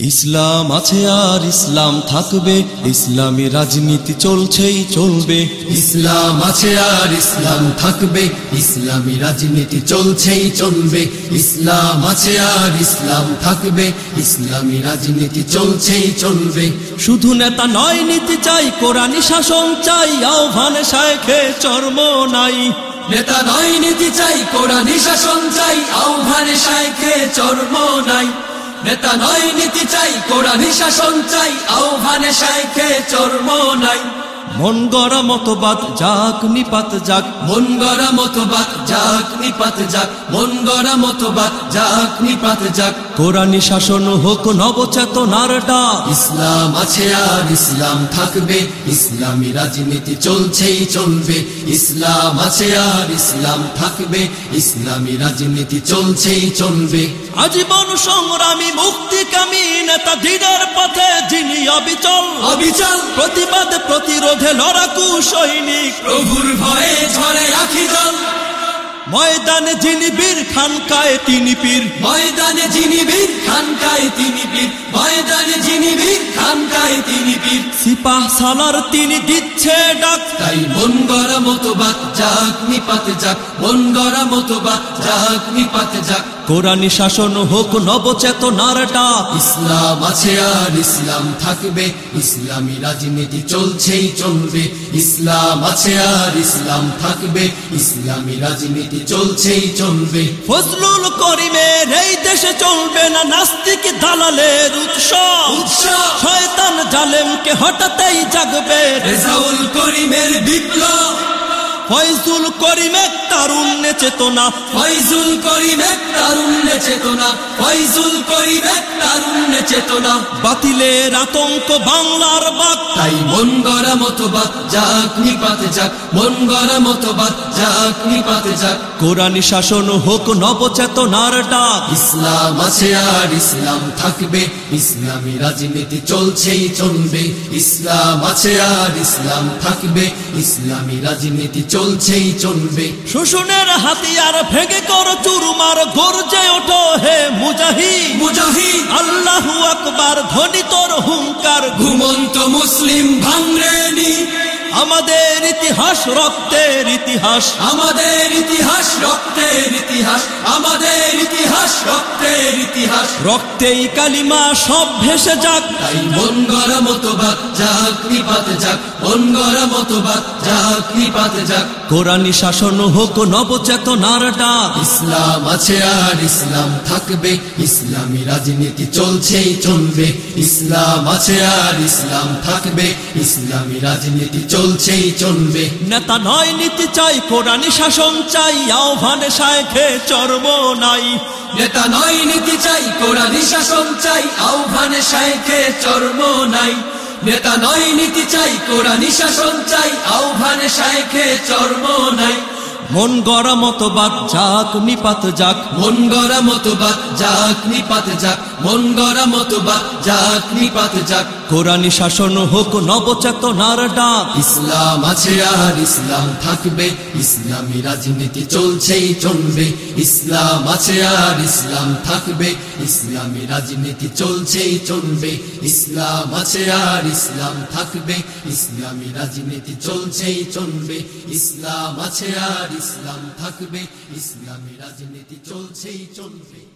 ইসলাম আছে আর ইসলাম থাকবে, ইসলামী রাজনীতি চলছেই চলবে। ইসলাম আছে আর ইসলাম থাকবে, ইসলামী রাজনীতি চলছেই চলবে। ইসলাম আছে আর ইসলাম থাকবে, ইসলামী রাজনীতি চলছেই চলবে। শুধু নেতা নয়, নীতি চাই, কোরআনী শাসন চাই, আহ্বানে শায়খে চর্ম নাই। নেতা নয়, নীতি চাই, কোরআন শাসন চাই, আহ্বানে শাইখে চর্ম নাই। নেতা নয়, নীতি চাই কোরআন শাসন চাই, আহ্বানে সাইকে চর্ম নাই। মন গড়া মতবাদ যাক, নিপাত যাক। মন গড়া মতবাদ যাক, নিপাত যাক। মন গড়া মতবাদ যাক, নিপাত যাক। কোরআনী শাসন হোক নবচেতনার ডাক। ইসলাম আছে আর ইসলাম থাকবে ইসলামী রাজনীতি চলছেই চলবে। ইসলাম আছে আর ইসলাম থাকবে ইসলামী রাজনীতি চলছেই চলবে। আজীবন সংগ্রামী মুক্তিকামী নেতা দিনের পথে যিনি অবিচল অবিচল। প্রতিবাদ প্রতিরোধে লড়াকু সৈনিক। প্রভুর ভয়ে ঝরে আখি জল ময়দানে যিনি বীর খানকায় তিনি পীর। ময়দানে যিনি বীর খানকায় তিনি বীর ময়দানে যিনি বীর খানকায় তিনি বীর। সিপাহ সালার তিনি দিচ্ছে ডাক। তাই মন গড়া মতবাদ যাক নিপাত যাক। মন গড়া মতবাদ যাক নিপাত যাক। কোরআনী শাসন হোক নবচেতনার ডাক। ইসলাম আছে আর ইসলাম থাকবে। ইসলামী রাজনীতি চলছেই চলবে। ইসলাম আছে আর ইসলাম থাকবে। ইসলামী রাজনীতি চলছেই চলবে। ফজলুল করিমের এই দেশে চলবে না নাস্তিক দালালের উৎসব। শয়তান জালেমকে হঠাতেই জাগবে। রেজাউল করিমের বিপ্লব। ফয়জুল করিমে তারুণ্যে চেতনা। ফয়জুল করিম এক তারুণ্যে চেতনা। ফয়জুল করিম এক তারুণ্যে চেতনা বাতিলের আতঙ্ক বাংলার বাক। তাই মন গড়া মতবাদ যাক নিপাত যাক। মন গড়া মতবাদ যাক নিপাত যাক। কোরআনী শাসন হোক নবচেতনার ডাক। ইসলাম আছে আর ইসলাম থাকবে ইসলামী রাজনীতি চলছেই চলবে। ইসলাম আছে আর ইসলাম থাকবে ইসলামী রাজনীতি চলছেই চলবে। শোষণের হাতিয়ার ভেঙে কর চুরমার গর্জে ওঠো হে মুজাহি মুজাহিদ। আল্লাহু আকবার ধ্বনি তোর হুঙ্কার ঘুমন্ত মুসলিম ভাঙরেনি। আমাদের ইতিহাস রক্তের ইতিহাস। আমাদের ইতিহাস রক্তের ইতিহাস। আমাদের ইতিহাস রক্তের ইতিহাস। রক্তেই কালিমা সব ভেসে যাক। তাই মন গড়া মতবাদ যাক নিপাত যাক। মন গড়া মতবাদ যাক নিপাত যাক। কোরআনী শাসন হোক নবচেতনার ডাক। ইসলাম আছে আর ইসলাম থাকবে। ইসলামী রাজনীতি চলছেই চলবে। ইসলাম আছে আর ইসলাম থাকবে। ইসলামী রাজনীতি চলছেই চলবে। নেতা নয় নীতি চাই কোরআনী শাসন চাই আহ্বানে শায়খে চর্ম নাই। নেতা নয় নীতি চাই কোরআনী শাসন চাই আহ্বানে শাইখে চর্ম নাই। নেতা নয় নীতি চাই কোরআনী শাসন চাই আহ্বানে শাইখে চর্ম নাই। মন গড়া মতবাদ যাক নিপাত যাক। মন গড়া মতবাদ যাক নিপাত যাক। মন গড়া মতবাদ যাক নিপাত যাক। কোরআনী শাসন হোক নবচেতনার ডাক। ইসলাম আছে আর ইসলাম থাকবে, ইসলামী রাজনীতি চলছেই চলবে। ইসলাম আছে আর ইসলাম থাকবে, ইসলামী রাজনীতি চলছেই চলবে। ইসলাম আছে আর ইসলাম থাকবে, ইসলামী রাজনীতি চলছেই চলবে। ইসলাম আছে আর ইসলাম থাকবে, ইসলামী রাজনীতি চলছেই চলবে।